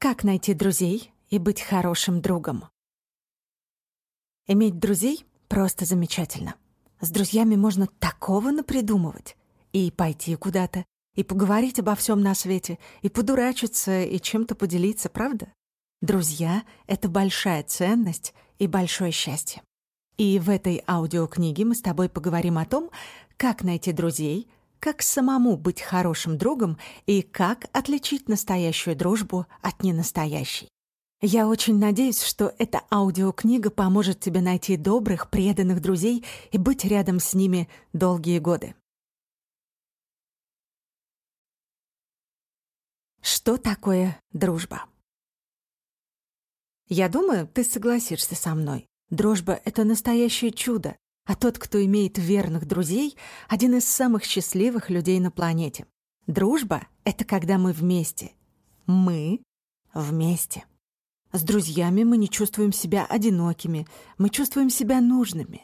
Как найти друзей и быть хорошим другом? Иметь друзей просто замечательно. С друзьями можно такого напридумывать. И пойти куда-то, и поговорить обо всем на свете, и подурачиться, и чем-то поделиться, правда? Друзья — это большая ценность и большое счастье. И в этой аудиокниге мы с тобой поговорим о том, как найти друзей — как самому быть хорошим другом и как отличить настоящую дружбу от ненастоящей. Я очень надеюсь, что эта аудиокнига поможет тебе найти добрых, преданных друзей и быть рядом с ними долгие годы. Что такое дружба? Я думаю, ты согласишься со мной. Дружба — это настоящее чудо, а тот, кто имеет верных друзей, один из самых счастливых людей на планете. Дружба — это когда мы вместе. Мы вместе. С друзьями мы не чувствуем себя одинокими, мы чувствуем себя нужными.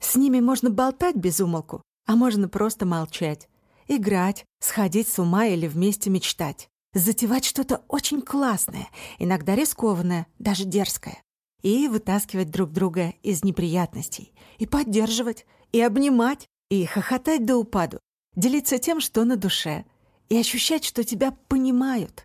С ними можно болтать без умолку, а можно просто молчать, играть, сходить с ума или вместе мечтать, затевать что-то очень классное, иногда рискованное, даже дерзкое и вытаскивать друг друга из неприятностей, и поддерживать, и обнимать, и хохотать до упаду, делиться тем, что на душе, и ощущать, что тебя понимают.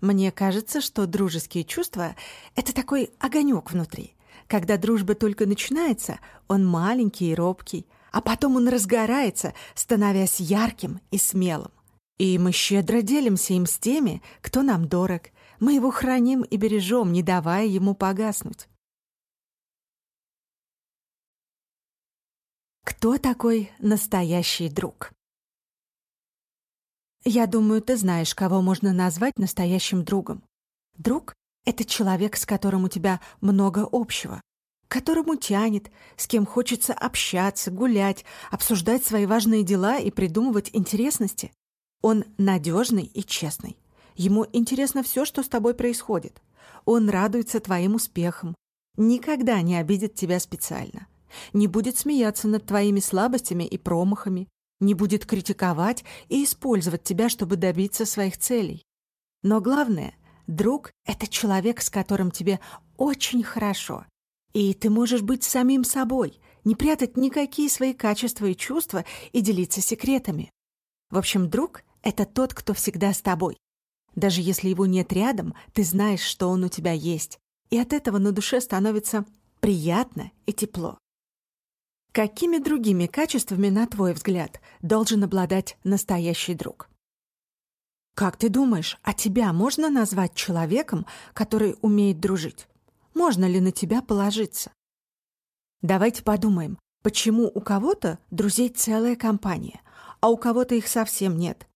Мне кажется, что дружеские чувства — это такой огонек внутри. Когда дружба только начинается, он маленький и робкий, а потом он разгорается, становясь ярким и смелым. И мы щедро делимся им с теми, кто нам дорог, мы его храним и бережем, не давая ему погаснуть. Кто такой настоящий друг? Я думаю, ты знаешь, кого можно назвать настоящим другом. Друг — это человек, с которым у тебя много общего, которому тянет, с кем хочется общаться, гулять, обсуждать свои важные дела и придумывать интересности. Он надежный и честный. Ему интересно все, что с тобой происходит. Он радуется твоим успехам. Никогда не обидит тебя специально. Не будет смеяться над твоими слабостями и промахами. Не будет критиковать и использовать тебя, чтобы добиться своих целей. Но главное, друг — это человек, с которым тебе очень хорошо. И ты можешь быть самим собой, не прятать никакие свои качества и чувства и делиться секретами. В общем, друг — это тот, кто всегда с тобой, даже если его нет рядом, ты знаешь, что он у тебя есть, и от этого на душе становится приятно и тепло. Какими другими качествами, на твой взгляд, должен обладать настоящий друг? Как ты думаешь, а тебя можно назвать человеком, который умеет дружить? Можно ли на тебя положиться? Давайте подумаем, почему у кого-то друзей целая компания, а у кого-то их совсем нет,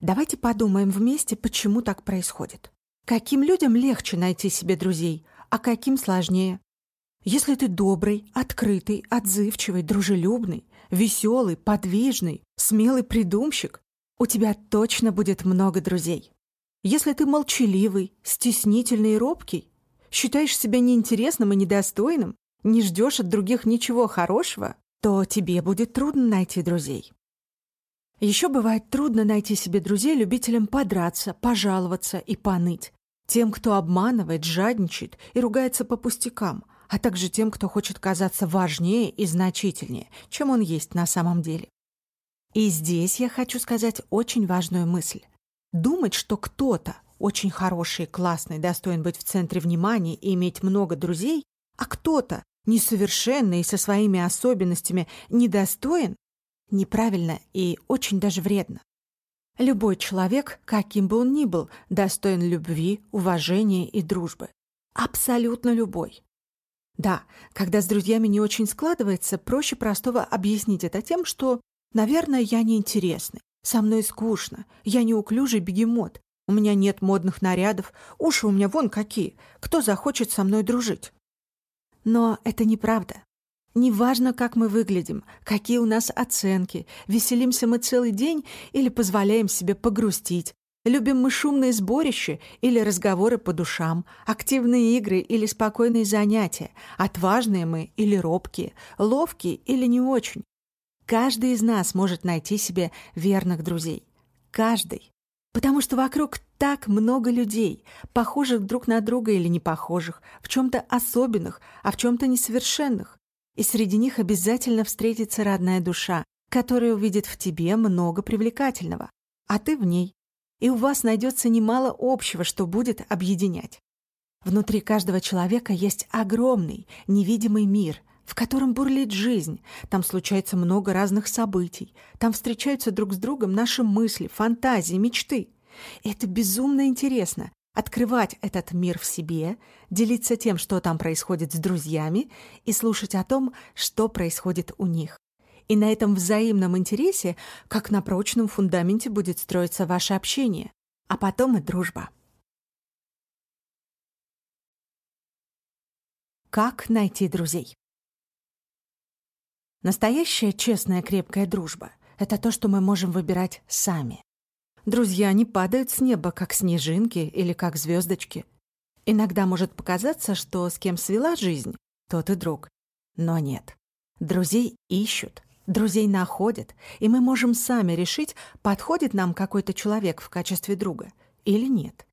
Давайте подумаем вместе, почему так происходит. Каким людям легче найти себе друзей, а каким сложнее? Если ты добрый, открытый, отзывчивый, дружелюбный, веселый, подвижный, смелый придумщик, у тебя точно будет много друзей. Если ты молчаливый, стеснительный и робкий, считаешь себя неинтересным и недостойным, не ждешь от других ничего хорошего, то тебе будет трудно найти друзей. Еще бывает трудно найти себе друзей любителям подраться, пожаловаться и поныть. Тем, кто обманывает, жадничает и ругается по пустякам, а также тем, кто хочет казаться важнее и значительнее, чем он есть на самом деле. И здесь я хочу сказать очень важную мысль. Думать, что кто-то очень хороший, классный, достоин быть в центре внимания и иметь много друзей, а кто-то несовершенный и со своими особенностями недостоин, неправильно и очень даже вредно. Любой человек, каким бы он ни был, достоин любви, уважения и дружбы. Абсолютно любой. Да, когда с друзьями не очень складывается, проще простого объяснить это тем, что, наверное, я неинтересный, со мной скучно, я неуклюжий бегемот, у меня нет модных нарядов, уши у меня вон какие, кто захочет со мной дружить? Но это неправда. Неважно, как мы выглядим, какие у нас оценки, веселимся мы целый день или позволяем себе погрустить, любим мы шумные сборища или разговоры по душам, активные игры или спокойные занятия, отважные мы или робкие, ловкие или не очень. Каждый из нас может найти себе верных друзей. Каждый. Потому что вокруг так много людей, похожих друг на друга или не похожих, в чем-то особенных, а в чем-то несовершенных. И среди них обязательно встретится родная душа, которая увидит в тебе много привлекательного, а ты в ней. И у вас найдется немало общего, что будет объединять. Внутри каждого человека есть огромный, невидимый мир, в котором бурлит жизнь. Там случается много разных событий. Там встречаются друг с другом наши мысли, фантазии, мечты. Это безумно интересно — открывать этот мир в себе, делиться тем, что там происходит с друзьями, и слушать о том, что происходит у них. И на этом взаимном интересе, как на прочном фундаменте, будет строиться ваше общение, а потом и дружба. Как найти друзей? Настоящая честная крепкая дружба — это то, что мы можем выбирать сами. Друзья не падают с неба, как снежинки или как звездочки. Иногда может показаться, что с кем свела жизнь, тот и друг. Но нет. Друзей ищут, друзей находят, и мы можем сами решить, подходит нам какой-то человек в качестве друга или нет.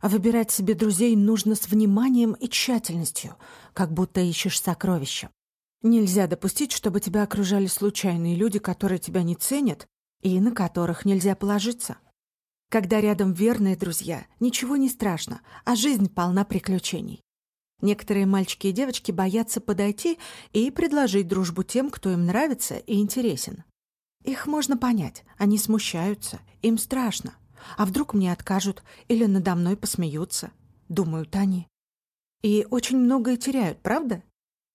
Выбирать себе друзей нужно с вниманием и тщательностью, как будто ищешь сокровища. Нельзя допустить, чтобы тебя окружали случайные люди, которые тебя не ценят и на которых нельзя положиться. Когда рядом верные друзья, ничего не страшно, а жизнь полна приключений. Некоторые мальчики и девочки боятся подойти и предложить дружбу тем, кто им нравится и интересен. Их можно понять, они смущаются, им страшно. А вдруг мне откажут или надо мной посмеются, думают они. И очень многое теряют, правда?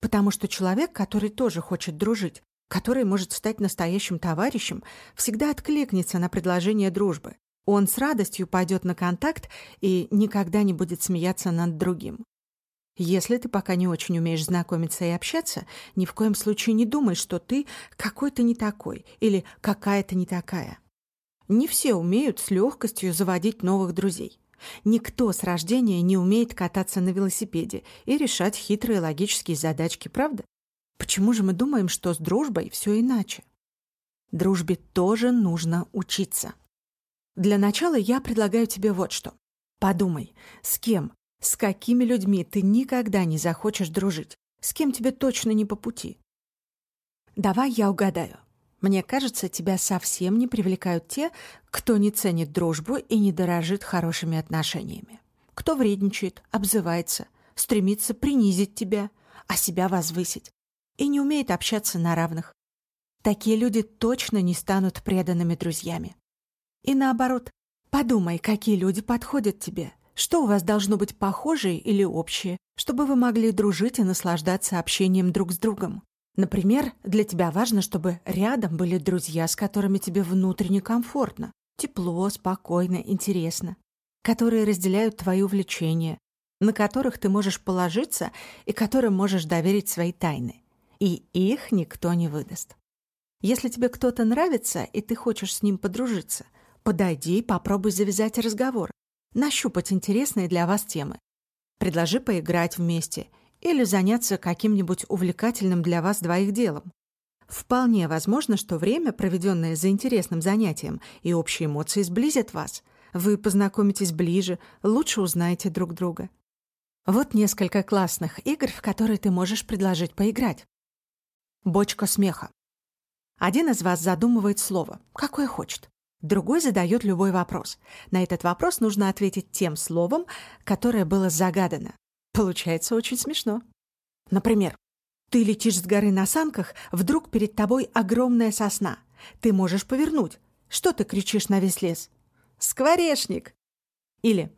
Потому что человек, который тоже хочет дружить, который может стать настоящим товарищем, всегда откликнется на предложение дружбы. Он с радостью пойдет на контакт и никогда не будет смеяться над другим. Если ты пока не очень умеешь знакомиться и общаться, ни в коем случае не думай, что ты какой-то не такой или какая-то не такая. Не все умеют с легкостью заводить новых друзей. Никто с рождения не умеет кататься на велосипеде и решать хитрые логические задачки, правда? Почему же мы думаем, что с дружбой все иначе? Дружбе тоже нужно учиться. Для начала я предлагаю тебе вот что. Подумай, с кем, с какими людьми ты никогда не захочешь дружить, с кем тебе точно не по пути. Давай я угадаю. Мне кажется, тебя совсем не привлекают те, кто не ценит дружбу и не дорожит хорошими отношениями. Кто вредничает, обзывается, стремится принизить тебя, а себя возвысить, и не умеет общаться на равных. Такие люди точно не станут преданными друзьями. И наоборот, подумай, какие люди подходят тебе, что у вас должно быть похожее или общее, чтобы вы могли дружить и наслаждаться общением друг с другом. Например, для тебя важно, чтобы рядом были друзья, с которыми тебе внутренне комфортно, тепло, спокойно, интересно, которые разделяют твои увлечения, на которых ты можешь положиться и которым можешь доверить свои тайны. И их никто не выдаст. Если тебе кто-то нравится, и ты хочешь с ним подружиться, подойди и попробуй завязать разговор, нащупать интересные для вас темы. Предложи поиграть вместе – или заняться каким-нибудь увлекательным для вас двоих делом. Вполне возможно, что время, проведенное за интересным занятием, и общие эмоции сблизят вас. Вы познакомитесь ближе, лучше узнаете друг друга. Вот несколько классных игр, в которые ты можешь предложить поиграть. Бочка смеха. Один из вас задумывает слово, какое хочет. Другой задает любой вопрос. На этот вопрос нужно ответить тем словом, которое было загадано. Получается очень смешно. Например, ты летишь с горы на санках, вдруг перед тобой огромная сосна. Ты можешь повернуть. Что ты кричишь на весь лес? «Скворечник!» Или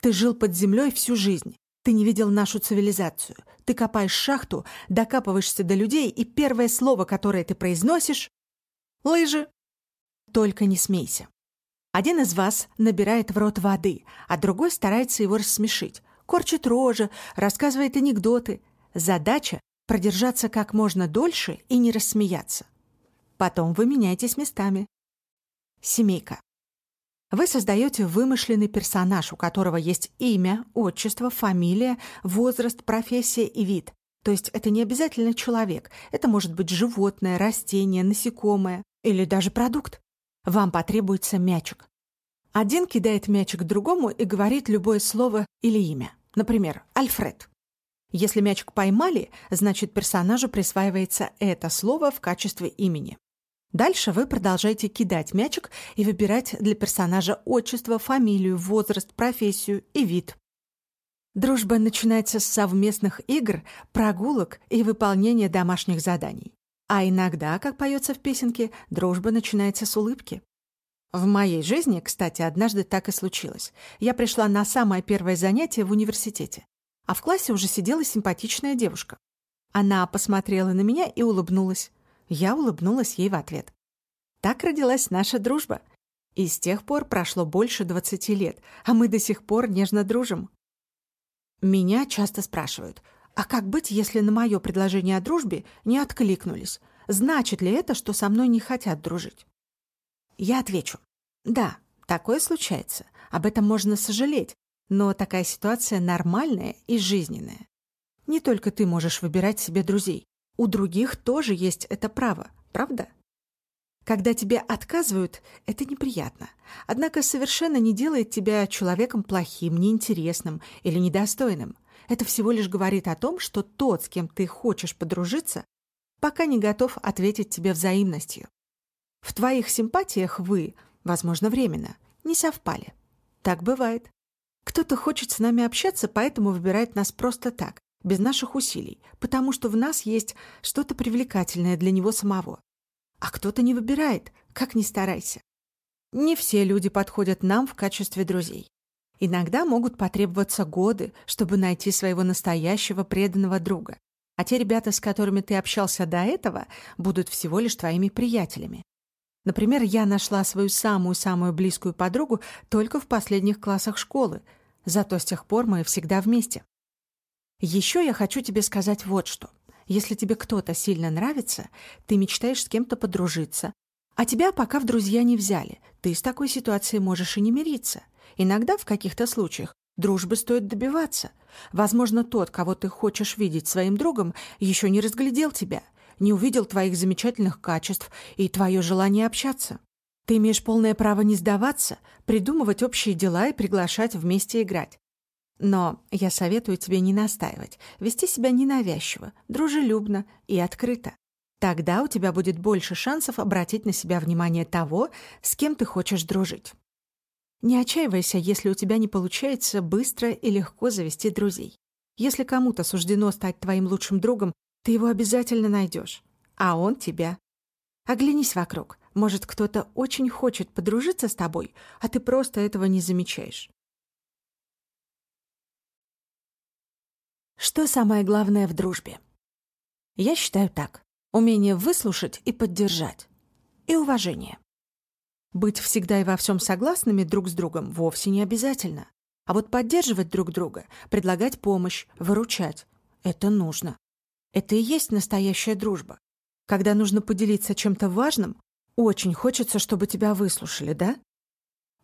«Ты жил под землей всю жизнь. Ты не видел нашу цивилизацию. Ты копаешь шахту, докапываешься до людей, и первое слово, которое ты произносишь — лыжи. Только не смейся. Один из вас набирает в рот воды, а другой старается его рассмешить корчит рожи, рассказывает анекдоты. Задача — продержаться как можно дольше и не рассмеяться. Потом вы меняетесь местами. Семейка. Вы создаете вымышленный персонаж, у которого есть имя, отчество, фамилия, возраст, профессия и вид. То есть это не обязательно человек. Это может быть животное, растение, насекомое или даже продукт. Вам потребуется мячик. Один кидает мячик другому и говорит любое слово или имя. Например, Альфред. Если мячик поймали, значит персонажу присваивается это слово в качестве имени. Дальше вы продолжаете кидать мячик и выбирать для персонажа отчество, фамилию, возраст, профессию и вид. Дружба начинается с совместных игр, прогулок и выполнения домашних заданий. А иногда, как поется в песенке, дружба начинается с улыбки. В моей жизни, кстати, однажды так и случилось. Я пришла на самое первое занятие в университете, а в классе уже сидела симпатичная девушка. Она посмотрела на меня и улыбнулась. Я улыбнулась ей в ответ. Так родилась наша дружба. И с тех пор прошло больше 20 лет, а мы до сих пор нежно дружим. Меня часто спрашивают, а как быть, если на мое предложение о дружбе не откликнулись? Значит ли это, что со мной не хотят дружить? Я отвечу, да, такое случается. Об этом можно сожалеть, но такая ситуация нормальная и жизненная. Не только ты можешь выбирать себе друзей. У других тоже есть это право, правда? Когда тебе отказывают, это неприятно. Однако совершенно не делает тебя человеком плохим, неинтересным или недостойным. Это всего лишь говорит о том, что тот, с кем ты хочешь подружиться, пока не готов ответить тебе взаимностью. В твоих симпатиях вы, возможно, временно, не совпали. Так бывает. Кто-то хочет с нами общаться, поэтому выбирает нас просто так, без наших усилий, потому что в нас есть что-то привлекательное для него самого а кто-то не выбирает, как ни старайся. Не все люди подходят нам в качестве друзей. Иногда могут потребоваться годы, чтобы найти своего настоящего преданного друга. А те ребята, с которыми ты общался до этого, будут всего лишь твоими приятелями. Например, я нашла свою самую-самую близкую подругу только в последних классах школы, зато с тех пор мы всегда вместе. Еще я хочу тебе сказать вот что – если тебе кто-то сильно нравится, ты мечтаешь с кем-то подружиться, а тебя пока в друзья не взяли, ты с такой ситуацией можешь и не мириться. Иногда в каких-то случаях дружбы стоит добиваться. Возможно, тот, кого ты хочешь видеть своим другом, еще не разглядел тебя, не увидел твоих замечательных качеств и твое желание общаться. Ты имеешь полное право не сдаваться, придумывать общие дела и приглашать вместе играть. Но я советую тебе не настаивать, вести себя ненавязчиво, дружелюбно и открыто. Тогда у тебя будет больше шансов обратить на себя внимание того, с кем ты хочешь дружить. Не отчаивайся, если у тебя не получается быстро и легко завести друзей. Если кому-то суждено стать твоим лучшим другом, ты его обязательно найдешь, а он тебя. Оглянись вокруг. Может, кто-то очень хочет подружиться с тобой, а ты просто этого не замечаешь. Что самое главное в дружбе? Я считаю так. Умение выслушать и поддержать. И уважение. Быть всегда и во всем согласными друг с другом вовсе не обязательно. А вот поддерживать друг друга, предлагать помощь, выручать — это нужно. Это и есть настоящая дружба. Когда нужно поделиться чем-то важным, очень хочется, чтобы тебя выслушали, да?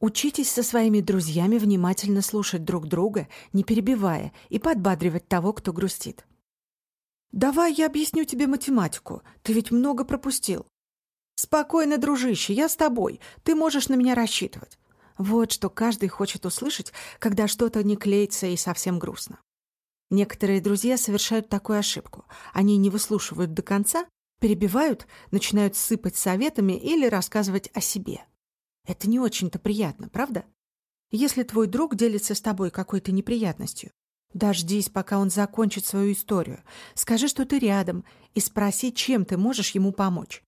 Учитесь со своими друзьями внимательно слушать друг друга, не перебивая, и подбадривать того, кто грустит. «Давай я объясню тебе математику. Ты ведь много пропустил». «Спокойно, дружище, я с тобой. Ты можешь на меня рассчитывать». Вот что каждый хочет услышать, когда что-то не клеится и совсем грустно. Некоторые друзья совершают такую ошибку. Они не выслушивают до конца, перебивают, начинают сыпать советами или рассказывать о себе. Это не очень-то приятно, правда? Если твой друг делится с тобой какой-то неприятностью, дождись, пока он закончит свою историю. Скажи, что ты рядом, и спроси, чем ты можешь ему помочь.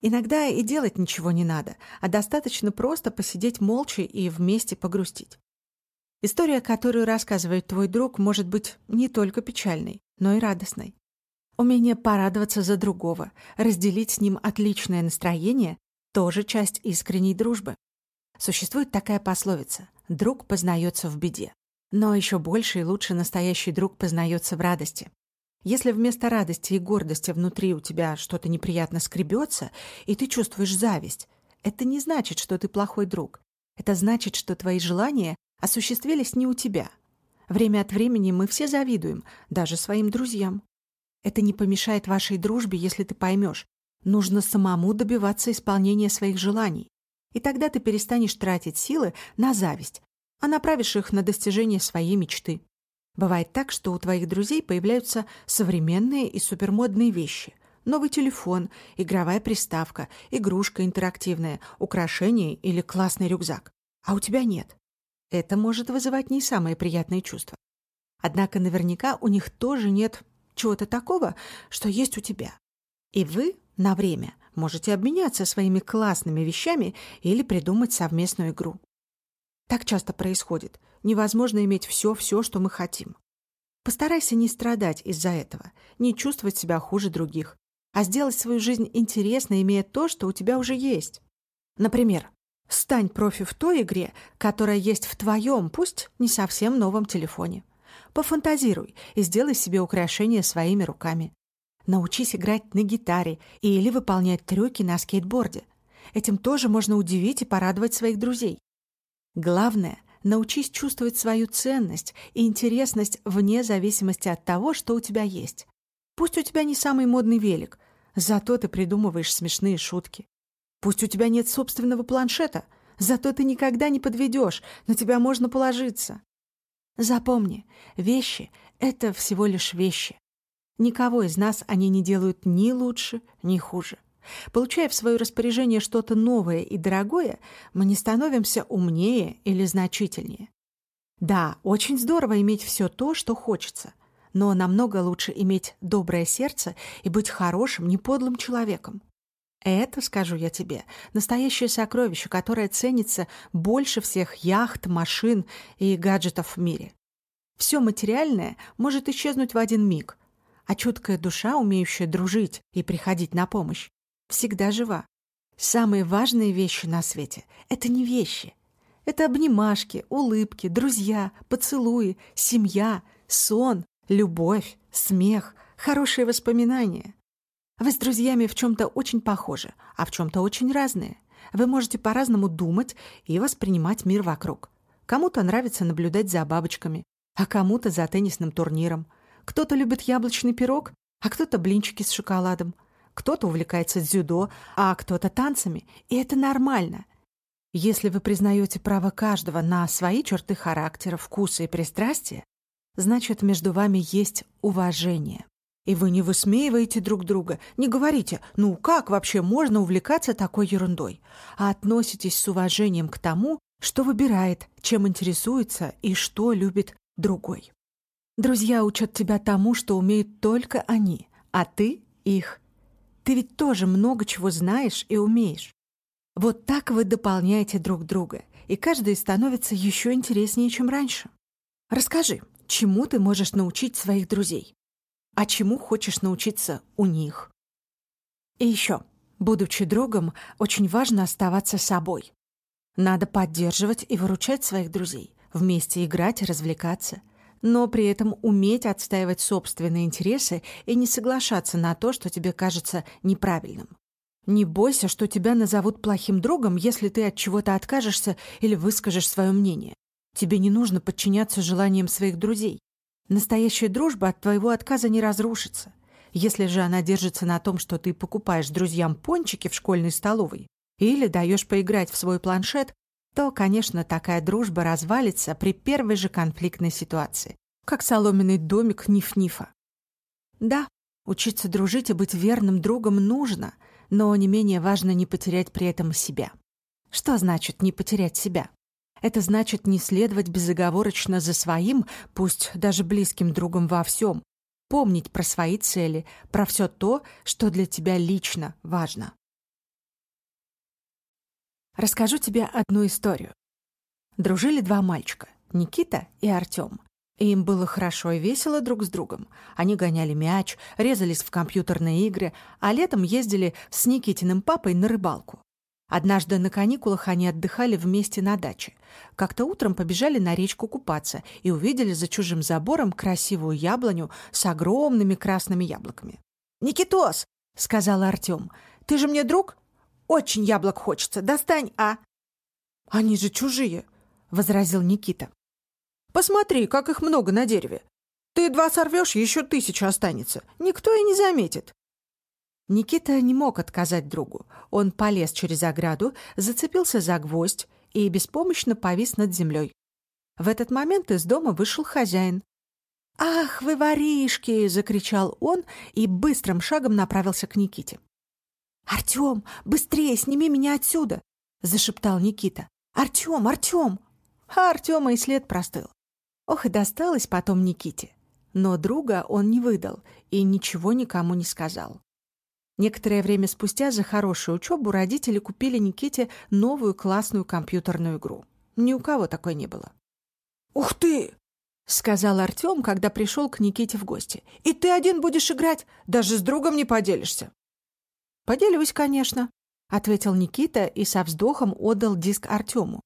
Иногда и делать ничего не надо, а достаточно просто посидеть молча и вместе погрустить. История, которую рассказывает твой друг, может быть не только печальной, но и радостной. Умение порадоваться за другого, разделить с ним отличное настроение тоже часть искренней дружбы. Существует такая пословица «друг познается в беде». Но еще больше и лучше настоящий друг познается в радости. Если вместо радости и гордости внутри у тебя что-то неприятно скребется, и ты чувствуешь зависть, это не значит, что ты плохой друг. Это значит, что твои желания осуществились не у тебя. Время от времени мы все завидуем, даже своим друзьям. Это не помешает вашей дружбе, если ты поймешь, Нужно самому добиваться исполнения своих желаний. И тогда ты перестанешь тратить силы на зависть, а направишь их на достижение своей мечты. Бывает так, что у твоих друзей появляются современные и супермодные вещи. Новый телефон, игровая приставка, игрушка интерактивная, украшение или классный рюкзак. А у тебя нет. Это может вызывать не самые приятные чувства. Однако наверняка у них тоже нет чего-то такого, что есть у тебя. И вы на время можете обменяться своими классными вещами или придумать совместную игру. Так часто происходит. Невозможно иметь все-все, что мы хотим. Постарайся не страдать из-за этого, не чувствовать себя хуже других, а сделать свою жизнь интересной, имея то, что у тебя уже есть. Например, стань профи в той игре, которая есть в твоем, пусть не совсем новом телефоне. Пофантазируй и сделай себе украшения своими руками. Научись играть на гитаре или выполнять трюки на скейтборде. Этим тоже можно удивить и порадовать своих друзей. Главное — научись чувствовать свою ценность и интересность вне зависимости от того, что у тебя есть. Пусть у тебя не самый модный велик, зато ты придумываешь смешные шутки. Пусть у тебя нет собственного планшета, зато ты никогда не подведешь, на тебя можно положиться. Запомни, вещи — это всего лишь вещи. Никого из нас они не делают ни лучше, ни хуже. Получая в свое распоряжение что-то новое и дорогое, мы не становимся умнее или значительнее. Да, очень здорово иметь все то, что хочется, но намного лучше иметь доброе сердце и быть хорошим, неподлым человеком. Это, скажу я тебе, настоящее сокровище, которое ценится больше всех яхт, машин и гаджетов в мире. Все материальное может исчезнуть в один миг, а чуткая душа, умеющая дружить и приходить на помощь, всегда жива. Самые важные вещи на свете — это не вещи. Это обнимашки, улыбки, друзья, поцелуи, семья, сон, любовь, смех, хорошие воспоминания — вы с друзьями в чем-то очень похожи, а в чем-то очень разные. Вы можете по-разному думать и воспринимать мир вокруг. Кому-то нравится наблюдать за бабочками, а кому-то за теннисным турниром. Кто-то любит яблочный пирог, а кто-то блинчики с шоколадом. Кто-то увлекается дзюдо, а кто-то танцами. И это нормально. Если вы признаете право каждого на свои черты характера, вкуса и пристрастия, значит, между вами есть уважение. И вы не высмеиваете друг друга, не говорите «ну как вообще можно увлекаться такой ерундой», а относитесь с уважением к тому, что выбирает, чем интересуется и что любит другой. Друзья учат тебя тому, что умеют только они, а ты — их. Ты ведь тоже много чего знаешь и умеешь. Вот так вы дополняете друг друга, и каждый становится еще интереснее, чем раньше. Расскажи, чему ты можешь научить своих друзей? а чему хочешь научиться у них. И еще, будучи другом, очень важно оставаться собой. Надо поддерживать и выручать своих друзей, вместе играть развлекаться, но при этом уметь отстаивать собственные интересы и не соглашаться на то, что тебе кажется неправильным. Не бойся, что тебя назовут плохим другом, если ты от чего-то откажешься или выскажешь свое мнение. Тебе не нужно подчиняться желаниям своих друзей. Настоящая дружба от твоего отказа не разрушится. Если же она держится на том, что ты покупаешь друзьям пончики в школьной столовой или даешь поиграть в свой планшет, то, конечно, такая дружба развалится при первой же конфликтной ситуации, как соломенный домик Ниф-Нифа. Да, учиться дружить и быть верным другом нужно, но не менее важно не потерять при этом себя. Что значит не потерять себя? Это значит не следовать безоговорочно за своим, пусть даже близким другом во всем, помнить про свои цели, про все то, что для тебя лично важно. Расскажу тебе одну историю. Дружили два мальчика, Никита и Артем. Им было хорошо и весело друг с другом. Они гоняли мяч, резались в компьютерные игры, а летом ездили с Никитиным папой на рыбалку. Однажды на каникулах они отдыхали вместе на даче. Как-то утром побежали на речку купаться и увидели за чужим забором красивую яблоню с огромными красными яблоками. «Никитос!» — сказал Артем. «Ты же мне друг? Очень яблок хочется. Достань, а...» «Они же чужие!» — возразил Никита. «Посмотри, как их много на дереве. Ты два сорвешь, еще тысяча останется. Никто и не заметит». Никита не мог отказать другу. Он полез через ограду, зацепился за гвоздь и беспомощно повис над землей. В этот момент из дома вышел хозяин. «Ах, вы воришки!» — закричал он и быстрым шагом направился к Никите. «Артем, быстрее сними меня отсюда!» — зашептал Никита. «Артем, Артем!» А Артема и след простыл. Ох, и досталось потом Никите. Но друга он не выдал и ничего никому не сказал. Некоторое время спустя за хорошую учебу родители купили Никите новую классную компьютерную игру. Ни у кого такой не было. «Ух ты!» — сказал Артем, когда пришел к Никите в гости. «И ты один будешь играть? Даже с другом не поделишься?» «Поделюсь, конечно», — ответил Никита и со вздохом отдал диск Артему.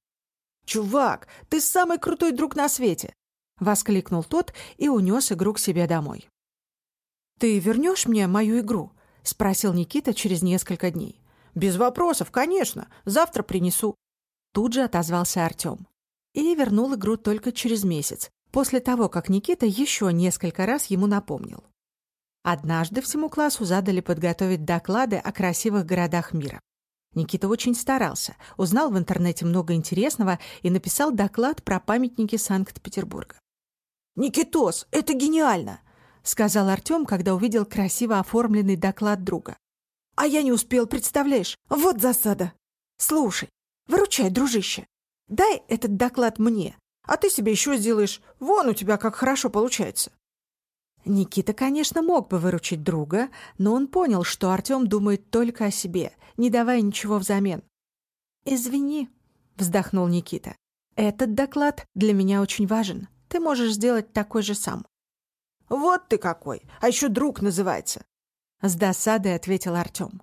«Чувак, ты самый крутой друг на свете!» — воскликнул тот и унес игру к себе домой. «Ты вернешь мне мою игру?» — спросил Никита через несколько дней. «Без вопросов, конечно. Завтра принесу». Тут же отозвался Артем. И вернул игру только через месяц, после того, как Никита еще несколько раз ему напомнил. Однажды всему классу задали подготовить доклады о красивых городах мира. Никита очень старался, узнал в интернете много интересного и написал доклад про памятники Санкт-Петербурга. «Никитос, это гениально! — сказал Артем, когда увидел красиво оформленный доклад друга. «А я не успел, представляешь? Вот засада! Слушай, выручай, дружище. Дай этот доклад мне, а ты себе еще сделаешь. Вон у тебя как хорошо получается». Никита, конечно, мог бы выручить друга, но он понял, что Артем думает только о себе, не давая ничего взамен. «Извини», — вздохнул Никита. «Этот доклад для меня очень важен. Ты можешь сделать такой же сам. «Вот ты какой! А еще друг называется!» С досадой ответил Артем.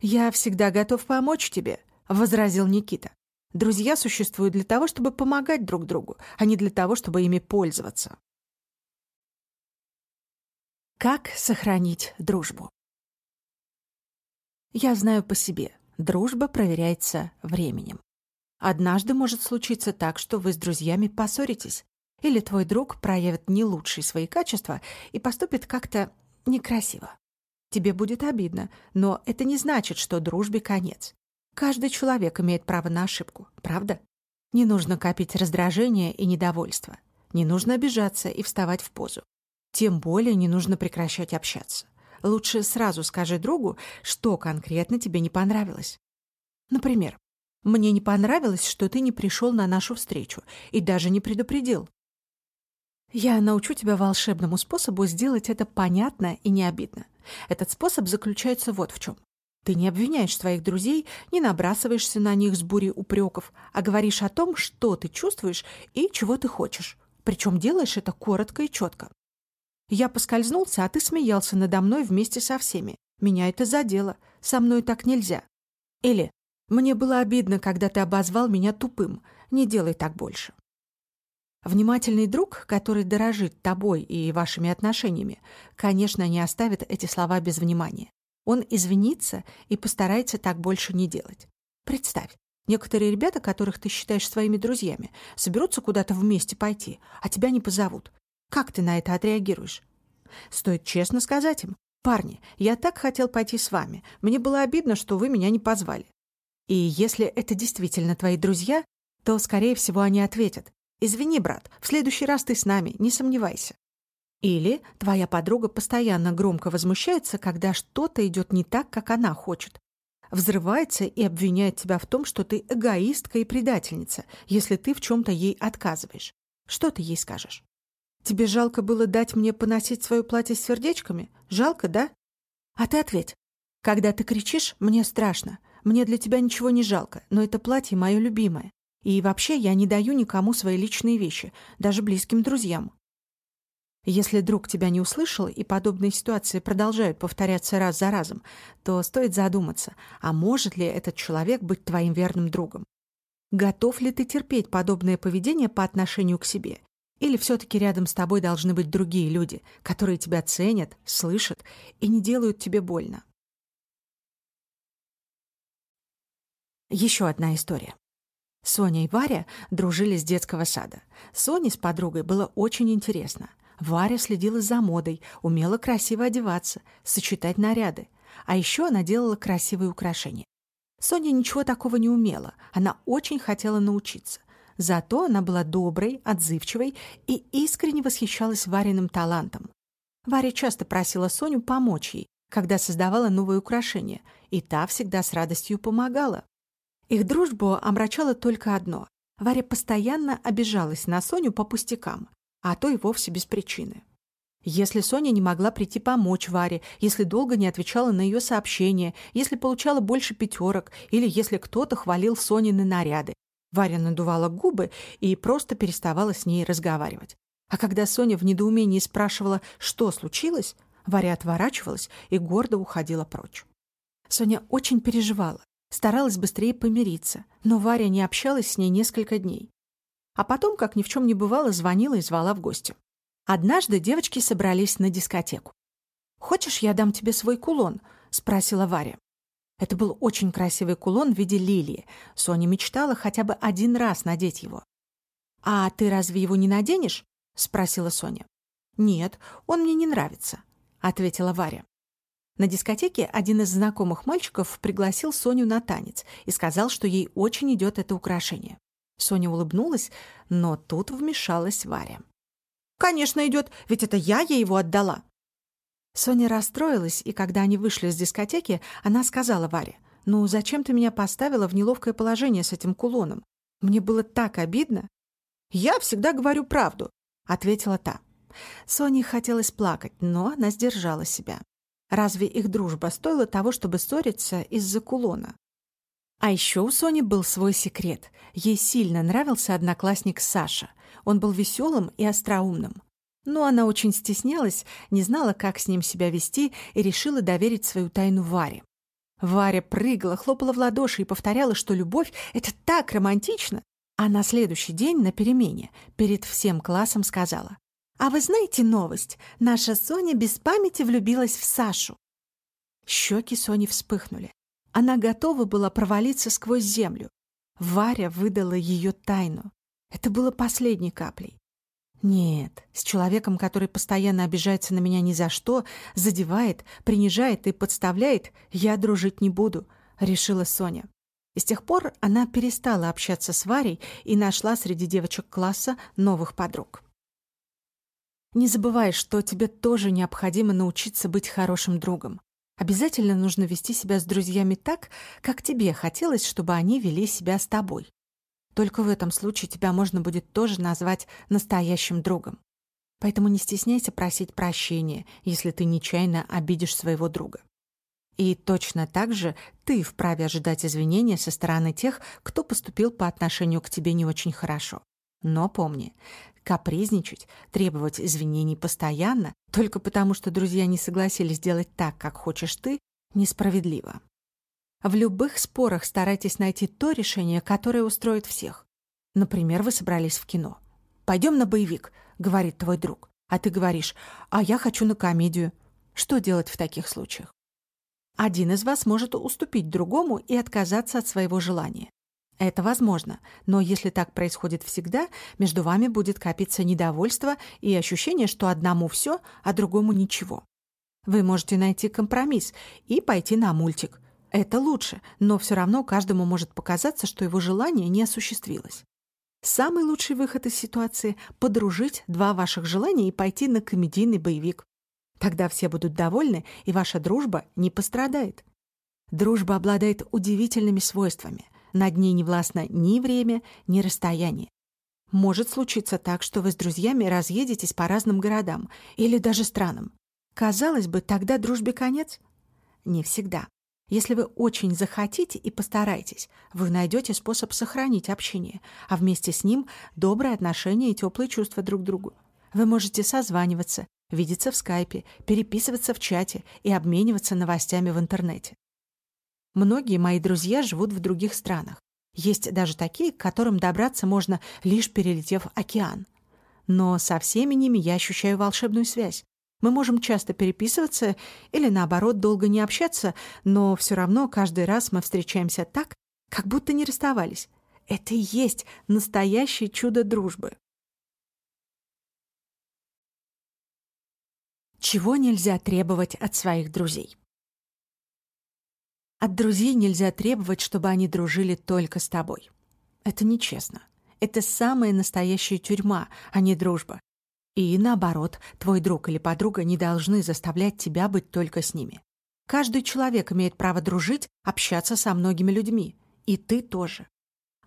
«Я всегда готов помочь тебе», — возразил Никита. «Друзья существуют для того, чтобы помогать друг другу, а не для того, чтобы ими пользоваться». Как сохранить дружбу? Я знаю по себе, дружба проверяется временем. Однажды может случиться так, что вы с друзьями поссоритесь, или твой друг проявит не лучшие свои качества и поступит как-то некрасиво. Тебе будет обидно, но это не значит, что дружбе конец. Каждый человек имеет право на ошибку, правда? Не нужно копить раздражение и недовольство. Не нужно обижаться и вставать в позу. Тем более не нужно прекращать общаться. Лучше сразу скажи другу, что конкретно тебе не понравилось. Например, «Мне не понравилось, что ты не пришел на нашу встречу и даже не предупредил. Я научу тебя волшебному способу сделать это понятно и не обидно. Этот способ заключается вот в чем. Ты не обвиняешь своих друзей, не набрасываешься на них с бурей упреков, а говоришь о том, что ты чувствуешь и чего ты хочешь. Причем делаешь это коротко и четко. Я поскользнулся, а ты смеялся надо мной вместе со всеми. Меня это задело. Со мной так нельзя. Или «Мне было обидно, когда ты обозвал меня тупым. Не делай так больше». Внимательный друг, который дорожит тобой и вашими отношениями, конечно, не оставит эти слова без внимания. Он извинится и постарается так больше не делать. Представь, некоторые ребята, которых ты считаешь своими друзьями, соберутся куда-то вместе пойти, а тебя не позовут. Как ты на это отреагируешь? Стоит честно сказать им, «Парни, я так хотел пойти с вами. Мне было обидно, что вы меня не позвали». И если это действительно твои друзья, то, скорее всего, они ответят, «Извини, брат, в следующий раз ты с нами, не сомневайся». Или твоя подруга постоянно громко возмущается, когда что-то идет не так, как она хочет. Взрывается и обвиняет тебя в том, что ты эгоистка и предательница, если ты в чем-то ей отказываешь. Что ты ей скажешь? Тебе жалко было дать мне поносить свое платье с сердечками? Жалко, да? А ты ответь. Когда ты кричишь, мне страшно. Мне для тебя ничего не жалко, но это платье мое любимое. И вообще я не даю никому свои личные вещи, даже близким друзьям. Если друг тебя не услышал, и подобные ситуации продолжают повторяться раз за разом, то стоит задуматься, а может ли этот человек быть твоим верным другом? Готов ли ты терпеть подобное поведение по отношению к себе? Или все-таки рядом с тобой должны быть другие люди, которые тебя ценят, слышат и не делают тебе больно? Еще одна история. Соня и Варя дружили с детского сада. Соне с подругой было очень интересно. Варя следила за модой, умела красиво одеваться, сочетать наряды. а еще она делала красивые украшения. Соня ничего такого не умела, она очень хотела научиться. Зато она была доброй, отзывчивой и искренне восхищалась Вариным талантом. Варя часто просила Соню помочь ей, когда создавала новые украшения, и та всегда с радостью помогала. Их дружбу омрачало только одно. Варя постоянно обижалась на Соню по пустякам, а то и вовсе без причины. Если Соня не могла прийти помочь Варе, если долго не отвечала на ее сообщения, если получала больше пятерок или если кто-то хвалил Сонины наряды, Варя надувала губы и просто переставала с ней разговаривать. А когда Соня в недоумении спрашивала, что случилось, Варя отворачивалась и гордо уходила прочь. Соня очень переживала, старалась быстрее помириться, но Варя не общалась с ней несколько дней. А потом, как ни в чем не бывало, звонила и звала в гости. Однажды девочки собрались на дискотеку. «Хочешь, я дам тебе свой кулон?» — спросила Варя. Это был очень красивый кулон в виде лилии. Соня мечтала хотя бы один раз надеть его. «А ты разве его не наденешь?» — спросила Соня. «Нет, он мне не нравится», — ответила Варя. На дискотеке один из знакомых мальчиков пригласил Соню на танец и сказал, что ей очень идет это украшение. Соня улыбнулась, но тут вмешалась Варя. «Конечно идет, ведь это я ей его отдала». Соня расстроилась, и когда они вышли с дискотеки, она сказала Варе, «Ну, зачем ты меня поставила в неловкое положение с этим кулоном? Мне было так обидно». «Я всегда говорю правду», — ответила та. Соне хотелось плакать, но она сдержала себя. Разве их дружба стоила того, чтобы ссориться из-за кулона? А еще у Сони был свой секрет. Ей сильно нравился одноклассник Саша. Он был веселым и остроумным. Но она очень стеснялась, не знала, как с ним себя вести и решила доверить свою тайну Варе. Варя прыгала, хлопала в ладоши и повторяла, что любовь — это так романтично. А на следующий день на перемене перед всем классом сказала. «А вы знаете новость? Наша Соня без памяти влюбилась в Сашу». Щеки Сони вспыхнули. Она готова была провалиться сквозь землю. Варя выдала ее тайну. Это было последней каплей. Нет, с человеком, который постоянно обижается на меня ни за что, задевает, принижает и подставляет, я дружить не буду, решила Соня. И с тех пор она перестала общаться с Варей и нашла среди девочек класса новых подруг. Не забывай, что тебе тоже необходимо научиться быть хорошим другом. Обязательно нужно вести себя с друзьями так, как тебе хотелось, чтобы они вели себя с тобой. Только в этом случае тебя можно будет тоже назвать настоящим другом. Поэтому не стесняйся просить прощения, если ты нечаянно обидишь своего друга. И точно так же ты вправе ожидать извинения со стороны тех, кто поступил по отношению к тебе не очень хорошо. Но помни, капризничать, требовать извинений постоянно, только потому что друзья не согласились делать так, как хочешь ты, несправедливо. В любых спорах старайтесь найти то решение, которое устроит всех. Например, вы собрались в кино. «Пойдем на боевик», — говорит твой друг. А ты говоришь, «А я хочу на комедию». Что делать в таких случаях? Один из вас может уступить другому и отказаться от своего желания. Это возможно, но если так происходит всегда, между вами будет копиться недовольство и ощущение, что одному все, а другому ничего. Вы можете найти компромисс и пойти на мультик, это лучше, но все равно каждому может показаться, что его желание не осуществилось. Самый лучший выход из ситуации — подружить два ваших желания и пойти на комедийный боевик. Тогда все будут довольны, и ваша дружба не пострадает. Дружба обладает удивительными свойствами. Над ней не властно ни время, ни расстояние. Может случиться так, что вы с друзьями разъедетесь по разным городам или даже странам. Казалось бы, тогда дружбе конец? Не всегда. Если вы очень захотите и постараетесь, вы найдете способ сохранить общение, а вместе с ним добрые отношения и теплые чувства друг к другу. Вы можете созваниваться, видеться в скайпе, переписываться в чате и обмениваться новостями в интернете. Многие мои друзья живут в других странах. Есть даже такие, к которым добраться можно, лишь перелетев океан. Но со всеми ними я ощущаю волшебную связь. Мы можем часто переписываться или, наоборот, долго не общаться, но все равно каждый раз мы встречаемся так, как будто не расставались. Это и есть настоящее чудо дружбы. Чего нельзя требовать от своих друзей? От друзей нельзя требовать, чтобы они дружили только с тобой. Это нечестно. Это самая настоящая тюрьма, а не дружба. И наоборот, твой друг или подруга не должны заставлять тебя быть только с ними. Каждый человек имеет право дружить, общаться со многими людьми. И ты тоже.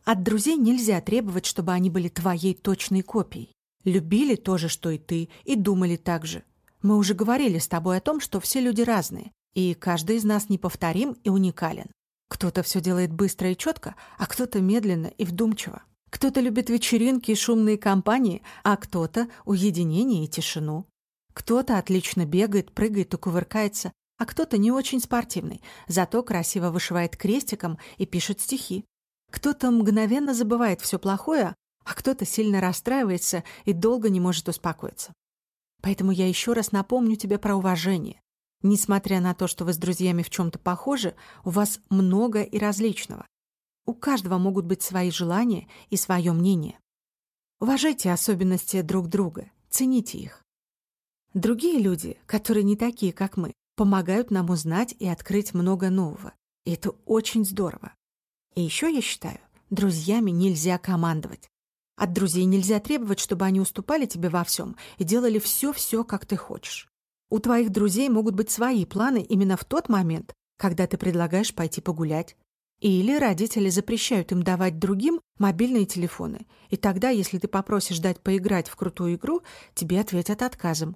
От друзей нельзя требовать, чтобы они были твоей точной копией. Любили то же, что и ты, и думали так же. Мы уже говорили с тобой о том, что все люди разные, и каждый из нас неповторим и уникален. Кто-то все делает быстро и четко, а кто-то медленно и вдумчиво. Кто-то любит вечеринки и шумные компании, а кто-то — уединение и тишину. Кто-то отлично бегает, прыгает и кувыркается, а кто-то не очень спортивный, зато красиво вышивает крестиком и пишет стихи. Кто-то мгновенно забывает все плохое, а кто-то сильно расстраивается и долго не может успокоиться. Поэтому я еще раз напомню тебе про уважение. Несмотря на то, что вы с друзьями в чем-то похожи, у вас много и различного. У каждого могут быть свои желания и свое мнение. Уважайте особенности друг друга, цените их. Другие люди, которые не такие, как мы, помогают нам узнать и открыть много нового. И это очень здорово. И еще я считаю, друзьями нельзя командовать. От друзей нельзя требовать, чтобы они уступали тебе во всем и делали все-все, как ты хочешь. У твоих друзей могут быть свои планы именно в тот момент, когда ты предлагаешь пойти погулять, или родители запрещают им давать другим мобильные телефоны, и тогда, если ты попросишь дать поиграть в крутую игру, тебе ответят отказом.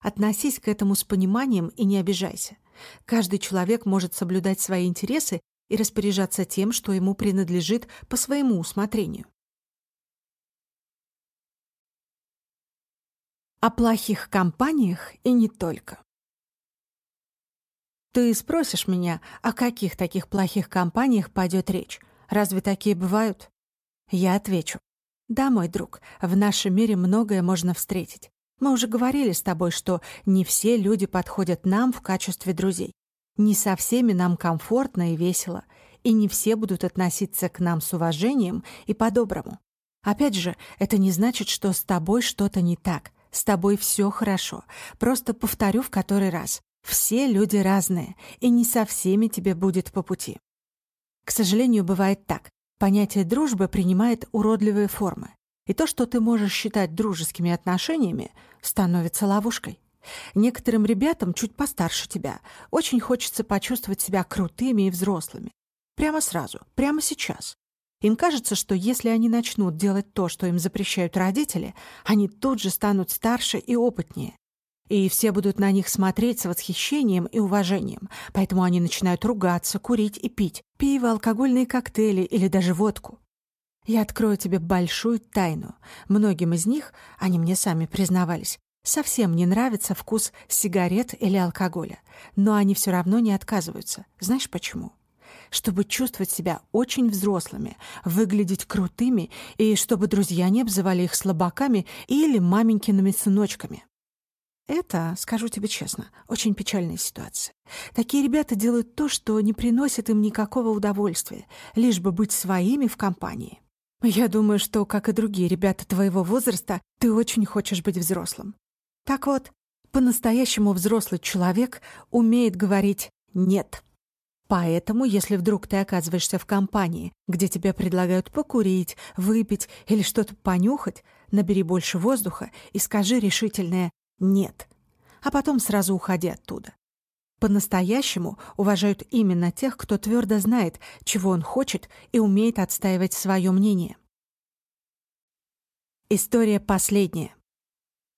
Относись к этому с пониманием и не обижайся. Каждый человек может соблюдать свои интересы и распоряжаться тем, что ему принадлежит по своему усмотрению. О плохих компаниях и не только. Ты спросишь меня, о каких таких плохих компаниях пойдет речь? Разве такие бывают? Я отвечу. Да, мой друг, в нашем мире многое можно встретить. Мы уже говорили с тобой, что не все люди подходят нам в качестве друзей. Не со всеми нам комфортно и весело, и не все будут относиться к нам с уважением и по-доброму. Опять же, это не значит, что с тобой что-то не так. С тобой все хорошо. Просто повторю в который раз. Все люди разные, и не со всеми тебе будет по пути. К сожалению, бывает так. Понятие дружбы принимает уродливые формы. И то, что ты можешь считать дружескими отношениями, становится ловушкой. Некоторым ребятам, чуть постарше тебя, очень хочется почувствовать себя крутыми и взрослыми. Прямо сразу, прямо сейчас. Им кажется, что если они начнут делать то, что им запрещают родители, они тут же станут старше и опытнее и все будут на них смотреть с восхищением и уважением, поэтому они начинают ругаться, курить и пить пиво, алкогольные коктейли или даже водку. Я открою тебе большую тайну. Многим из них, они мне сами признавались, совсем не нравится вкус сигарет или алкоголя, но они все равно не отказываются. Знаешь почему? чтобы чувствовать себя очень взрослыми, выглядеть крутыми и чтобы друзья не обзывали их слабаками или маменькиными сыночками. Это, скажу тебе честно, очень печальная ситуация. Такие ребята делают то, что не приносит им никакого удовольствия, лишь бы быть своими в компании. Я думаю, что, как и другие ребята твоего возраста, ты очень хочешь быть взрослым. Так вот, по-настоящему взрослый человек умеет говорить «нет». Поэтому, если вдруг ты оказываешься в компании, где тебе предлагают покурить, выпить или что-то понюхать, набери больше воздуха и скажи решительное нет. А потом сразу уходи оттуда. По-настоящему уважают именно тех, кто твердо знает, чего он хочет и умеет отстаивать свое мнение. История последняя.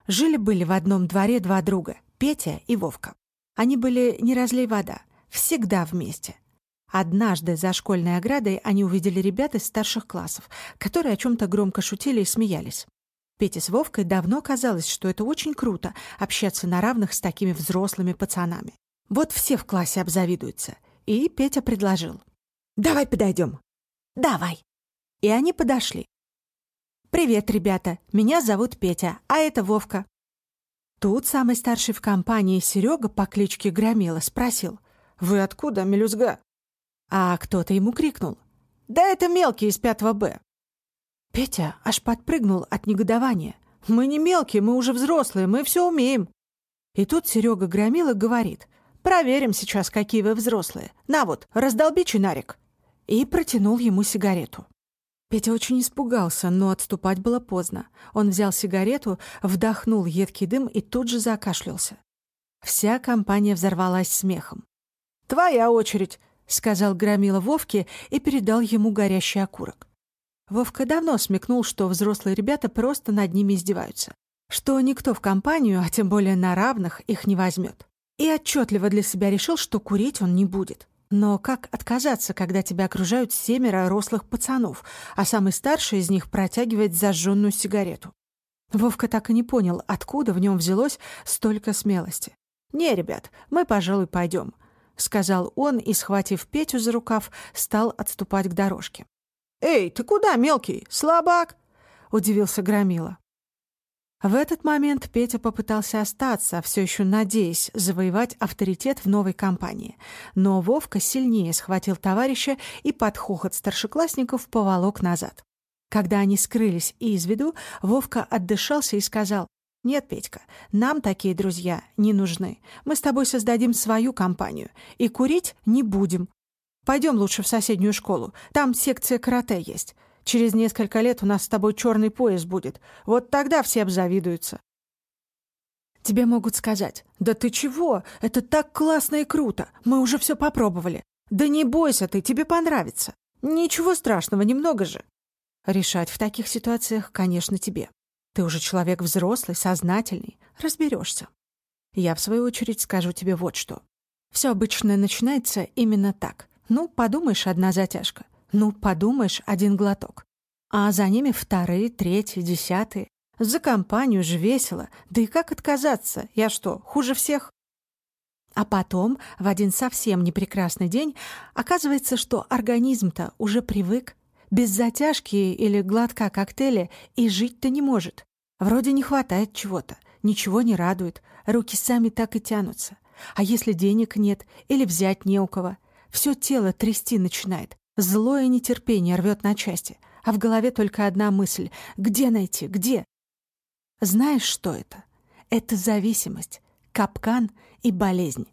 Жили-были в одном дворе два друга — Петя и Вовка. Они были не разлей вода, всегда вместе. Однажды за школьной оградой они увидели ребят из старших классов, которые о чем-то громко шутили и смеялись. Пете с Вовкой давно казалось, что это очень круто — общаться на равных с такими взрослыми пацанами. Вот все в классе обзавидуются. И Петя предложил. «Давай подойдем». «Давай». И они подошли. «Привет, ребята. Меня зовут Петя, а это Вовка». Тут самый старший в компании Серега по кличке Громила спросил. «Вы откуда, мелюзга?» А кто-то ему крикнул. «Да это мелкий из пятого Б». Петя аж подпрыгнул от негодования. «Мы не мелкие, мы уже взрослые, мы все умеем». И тут Серега Громила говорит. Проверим сейчас, какие вы взрослые. На вот, раздолби чинарик». И протянул ему сигарету. Петя очень испугался, но отступать было поздно. Он взял сигарету, вдохнул едкий дым и тут же закашлялся. Вся компания взорвалась смехом. «Твоя очередь», — сказал Громила Вовке и передал ему горящий окурок. Вовка давно смекнул, что взрослые ребята просто над ними издеваются, что никто в компанию, а тем более на равных, их не возьмет. И отчетливо для себя решил, что курить он не будет. Но как отказаться, когда тебя окружают семеро рослых пацанов, а самый старший из них протягивает зажженную сигарету? Вовка так и не понял, откуда в нем взялось столько смелости. «Не, ребят, мы, пожалуй, пойдем», — сказал он и, схватив Петю за рукав, стал отступать к дорожке. «Эй, ты куда, мелкий? Слабак?» — удивился Громила. В этот момент Петя попытался остаться, все еще надеясь завоевать авторитет в новой компании. Но Вовка сильнее схватил товарища и под хохот старшеклассников поволок назад. Когда они скрылись из виду, Вовка отдышался и сказал, «Нет, Петька, нам такие друзья не нужны. Мы с тобой создадим свою компанию и курить не будем. Пойдем лучше в соседнюю школу, там секция карате есть. Через несколько лет у нас с тобой черный пояс будет. Вот тогда все обзавидуются. Тебе могут сказать, «Да ты чего? Это так классно и круто! Мы уже все попробовали! Да не бойся ты, тебе понравится! Ничего страшного, немного же!» Решать в таких ситуациях, конечно, тебе. Ты уже человек взрослый, сознательный, разберешься. Я, в свою очередь, скажу тебе вот что. Все обычно начинается именно так. Ну, подумаешь, одна затяжка. Ну, подумаешь, один глоток. А за ними вторые, третьи, десятые. За компанию же весело. Да и как отказаться? Я что, хуже всех? А потом, в один совсем непрекрасный день, оказывается, что организм-то уже привык. Без затяжки или глотка коктейля и жить-то не может. Вроде не хватает чего-то, ничего не радует, руки сами так и тянутся. А если денег нет или взять не у кого, все тело трясти начинает, Злое нетерпение рвет на части, а в голове только одна мысль — где найти, где? Знаешь, что это? Это зависимость, капкан и болезнь.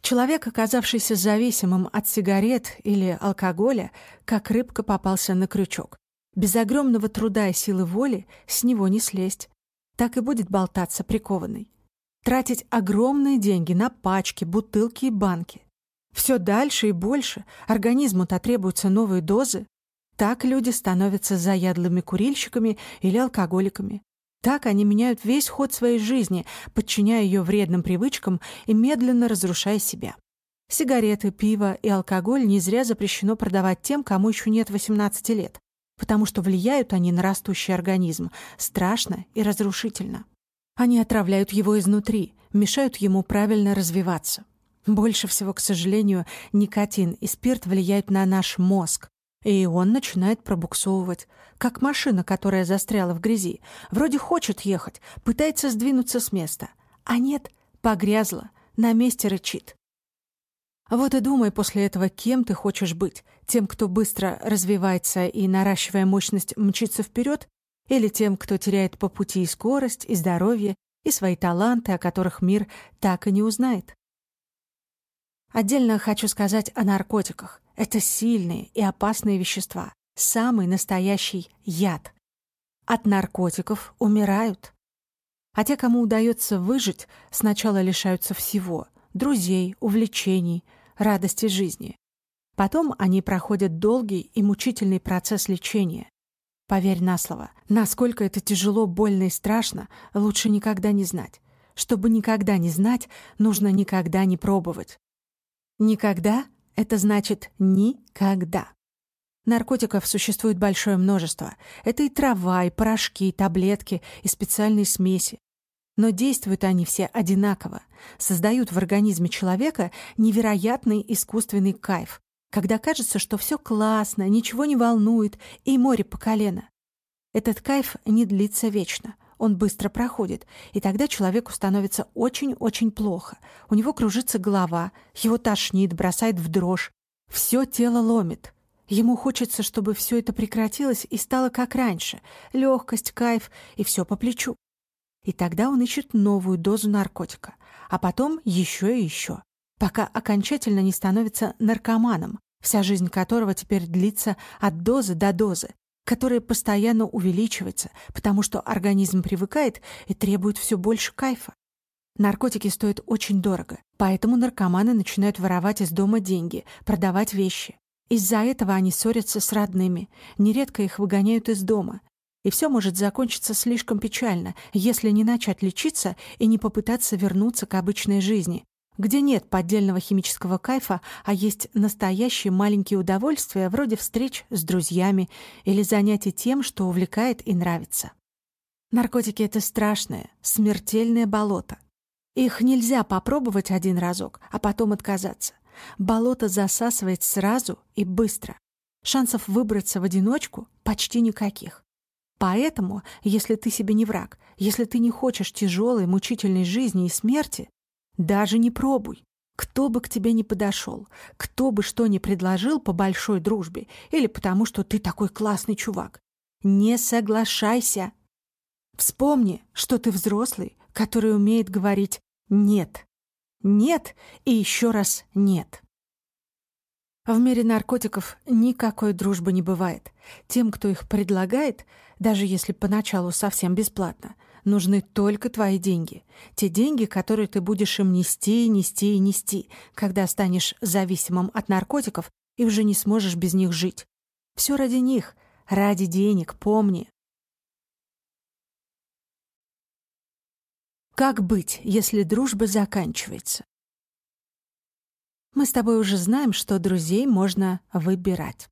Человек, оказавшийся зависимым от сигарет или алкоголя, как рыбка попался на крючок. Без огромного труда и силы воли с него не слезть. Так и будет болтаться прикованный. Тратить огромные деньги на пачки, бутылки и банки. Все дальше и больше, организму-то требуются новые дозы. Так люди становятся заядлыми курильщиками или алкоголиками. Так они меняют весь ход своей жизни, подчиняя ее вредным привычкам и медленно разрушая себя. Сигареты, пиво и алкоголь не зря запрещено продавать тем, кому еще нет 18 лет, потому что влияют они на растущий организм страшно и разрушительно. Они отравляют его изнутри, мешают ему правильно развиваться. Больше всего, к сожалению, никотин и спирт влияют на наш мозг, и он начинает пробуксовывать, как машина, которая застряла в грязи. Вроде хочет ехать, пытается сдвинуться с места, а нет, погрязла, на месте рычит. Вот и думай после этого, кем ты хочешь быть. Тем, кто быстро развивается и, наращивая мощность, мчится вперед, или тем, кто теряет по пути и скорость, и здоровье, и свои таланты, о которых мир так и не узнает. Отдельно хочу сказать о наркотиках. Это сильные и опасные вещества. Самый настоящий яд. От наркотиков умирают. А те, кому удается выжить, сначала лишаются всего — друзей, увлечений, радости жизни. Потом они проходят долгий и мучительный процесс лечения. Поверь на слово, насколько это тяжело, больно и страшно, лучше никогда не знать. Чтобы никогда не знать, нужно никогда не пробовать. Никогда — это значит никогда. Наркотиков существует большое множество. Это и трава, и порошки, и таблетки, и специальные смеси. Но действуют они все одинаково. Создают в организме человека невероятный искусственный кайф, когда кажется, что все классно, ничего не волнует, и море по колено. Этот кайф не длится вечно он быстро проходит, и тогда человеку становится очень-очень плохо. У него кружится голова, его тошнит, бросает в дрожь. Все тело ломит. Ему хочется, чтобы все это прекратилось и стало как раньше. Легкость, кайф и все по плечу. И тогда он ищет новую дозу наркотика, а потом еще и еще, пока окончательно не становится наркоманом, вся жизнь которого теперь длится от дозы до дозы, которая постоянно увеличивается, потому что организм привыкает и требует все больше кайфа. Наркотики стоят очень дорого, поэтому наркоманы начинают воровать из дома деньги, продавать вещи. Из-за этого они ссорятся с родными, нередко их выгоняют из дома. И все может закончиться слишком печально, если не начать лечиться и не попытаться вернуться к обычной жизни, где нет поддельного химического кайфа, а есть настоящие маленькие удовольствия вроде встреч с друзьями или занятий тем, что увлекает и нравится. Наркотики — это страшное, смертельное болото. Их нельзя попробовать один разок, а потом отказаться. Болото засасывает сразу и быстро. Шансов выбраться в одиночку почти никаких. Поэтому, если ты себе не враг, если ты не хочешь тяжелой, мучительной жизни и смерти, даже не пробуй. Кто бы к тебе ни подошел, кто бы что ни предложил по большой дружбе или потому, что ты такой классный чувак. Не соглашайся. Вспомни, что ты взрослый, который умеет говорить «нет». «Нет» и еще раз «нет». В мире наркотиков никакой дружбы не бывает. Тем, кто их предлагает, даже если поначалу совсем бесплатно, нужны только твои деньги. Те деньги, которые ты будешь им нести, нести и нести, когда станешь зависимым от наркотиков и уже не сможешь без них жить. Все ради них, ради денег, помни. Как быть, если дружба заканчивается? Мы с тобой уже знаем, что друзей можно выбирать.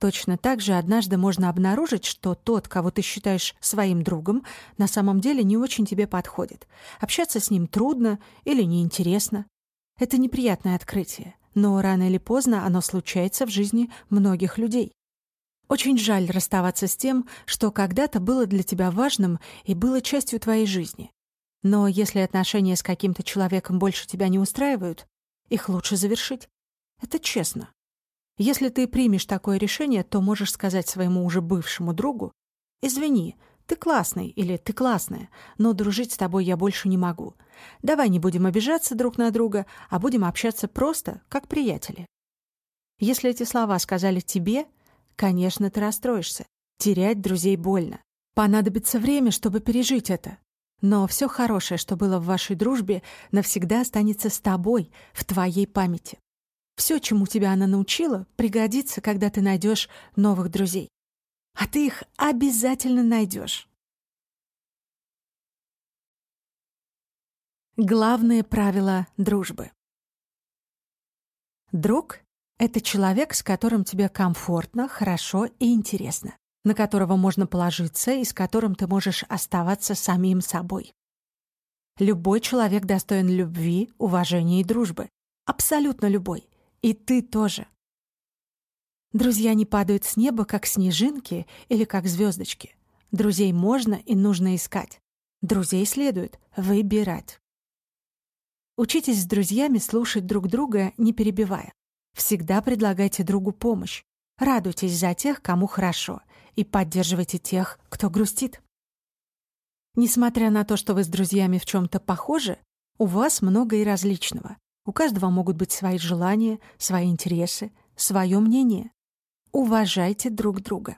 Точно так же однажды можно обнаружить, что тот, кого ты считаешь своим другом, на самом деле не очень тебе подходит. Общаться с ним трудно или неинтересно. Это неприятное открытие, но рано или поздно оно случается в жизни многих людей. Очень жаль расставаться с тем, что когда-то было для тебя важным и было частью твоей жизни. Но если отношения с каким-то человеком больше тебя не устраивают, их лучше завершить. Это честно. Если ты примешь такое решение, то можешь сказать своему уже бывшему другу «Извини, ты классный или ты классная, но дружить с тобой я больше не могу. Давай не будем обижаться друг на друга, а будем общаться просто, как приятели». Если эти слова сказали тебе, конечно, ты расстроишься. Терять друзей больно. Понадобится время, чтобы пережить это. Но все хорошее, что было в вашей дружбе, навсегда останется с тобой, в твоей памяти. Все, чему тебя она научила, пригодится, когда ты найдешь новых друзей. А ты их обязательно найдешь. Главное правило дружбы. Друг — это человек, с которым тебе комфортно, хорошо и интересно на которого можно положиться и с которым ты можешь оставаться самим собой. Любой человек достоин любви, уважения и дружбы. Абсолютно любой. И ты тоже. Друзья не падают с неба, как снежинки или как звездочки. Друзей можно и нужно искать. Друзей следует выбирать. Учитесь с друзьями слушать друг друга, не перебивая. Всегда предлагайте другу помощь. Радуйтесь за тех, кому хорошо, и поддерживайте тех, кто грустит. Несмотря на то, что вы с друзьями в чем-то похожи, у вас много и различного. У каждого могут быть свои желания, свои интересы, свое мнение. Уважайте друг друга.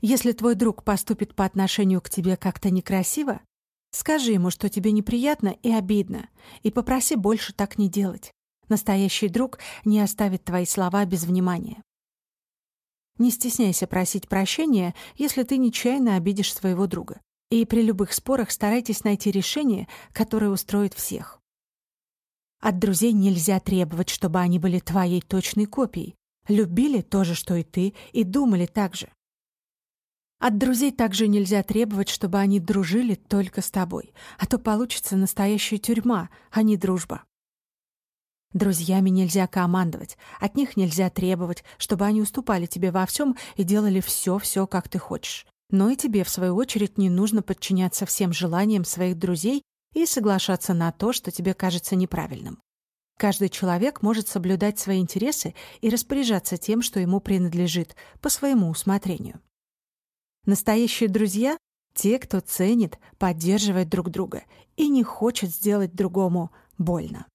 Если твой друг поступит по отношению к тебе как-то некрасиво, скажи ему, что тебе неприятно и обидно, и попроси больше так не делать. Настоящий друг не оставит твои слова без внимания. Не стесняйся просить прощения, если ты нечаянно обидишь своего друга. И при любых спорах старайтесь найти решение, которое устроит всех. От друзей нельзя требовать, чтобы они были твоей точной копией, любили то же, что и ты, и думали так же. От друзей также нельзя требовать, чтобы они дружили только с тобой, а то получится настоящая тюрьма, а не дружба. Друзьями нельзя командовать, от них нельзя требовать, чтобы они уступали тебе во всем и делали все-все, как ты хочешь. Но и тебе, в свою очередь, не нужно подчиняться всем желаниям своих друзей и соглашаться на то, что тебе кажется неправильным. Каждый человек может соблюдать свои интересы и распоряжаться тем, что ему принадлежит, по своему усмотрению. Настоящие друзья те, кто ценит, поддерживает друг друга и не хочет сделать другому больно.